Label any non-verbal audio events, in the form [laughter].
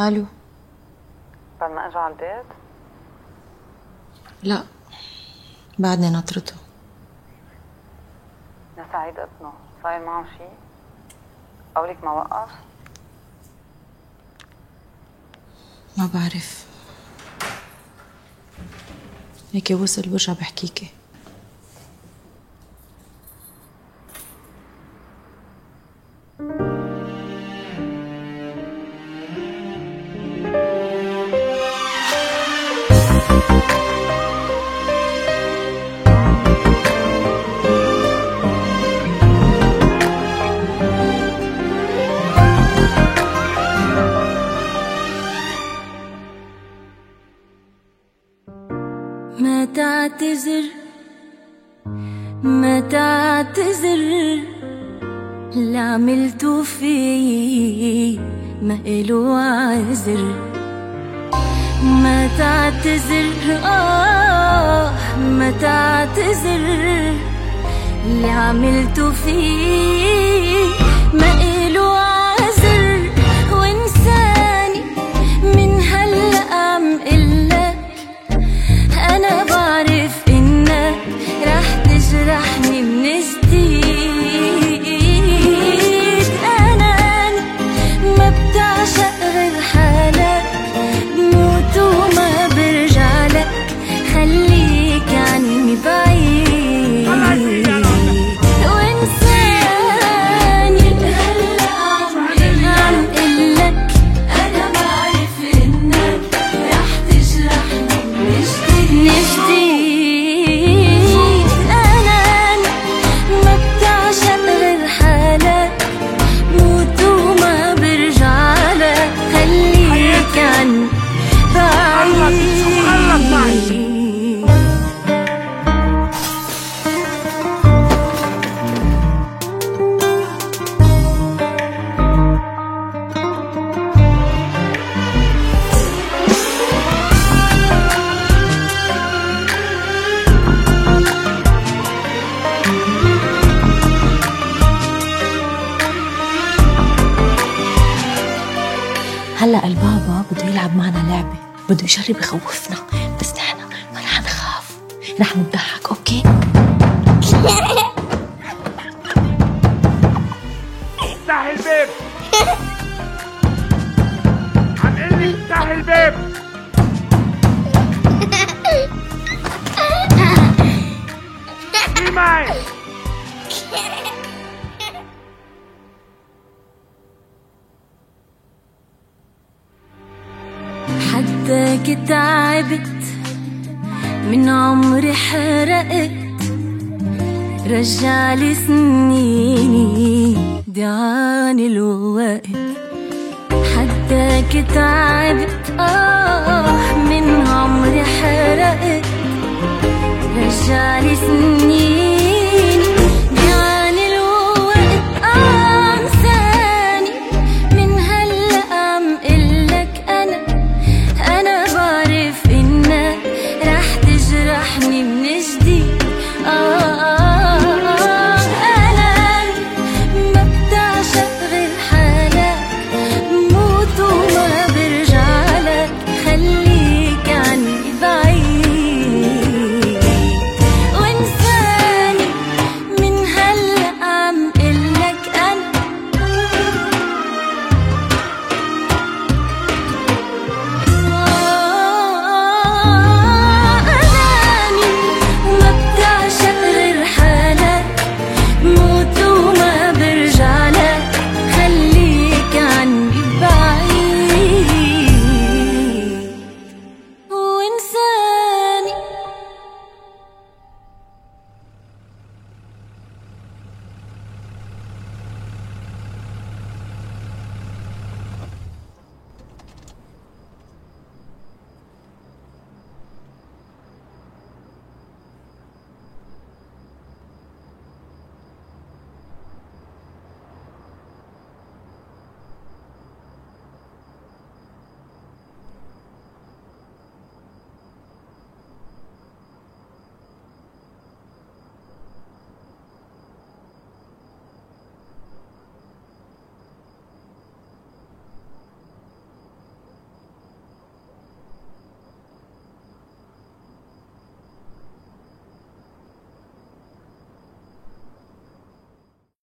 ألو بعد ما اجى على البيت؟ لا بعدني نطرته يا سعيد ابنه صاير معه شيء؟ قولك ما وقف؟ ما بعرف هيك وصل برجع بحكيكي تعتذر ما تعتذر اللي عملته في ما إله عذر ما تعتذر آه ما تعتذر اللي عملته فيه ما إله هلا البابا بده يلعب معنا لعبة بده يجرب يخوفنا بس نحن ما رح نخاف رح نضحك أوكي؟ افتح الباب. عم قل لي افتح الباب. [laughs] مين [laughs] معي حداك تعبت من عمري حرقت. رجعلي سنيني ضيعاني الوقت. حداك تعبت آه من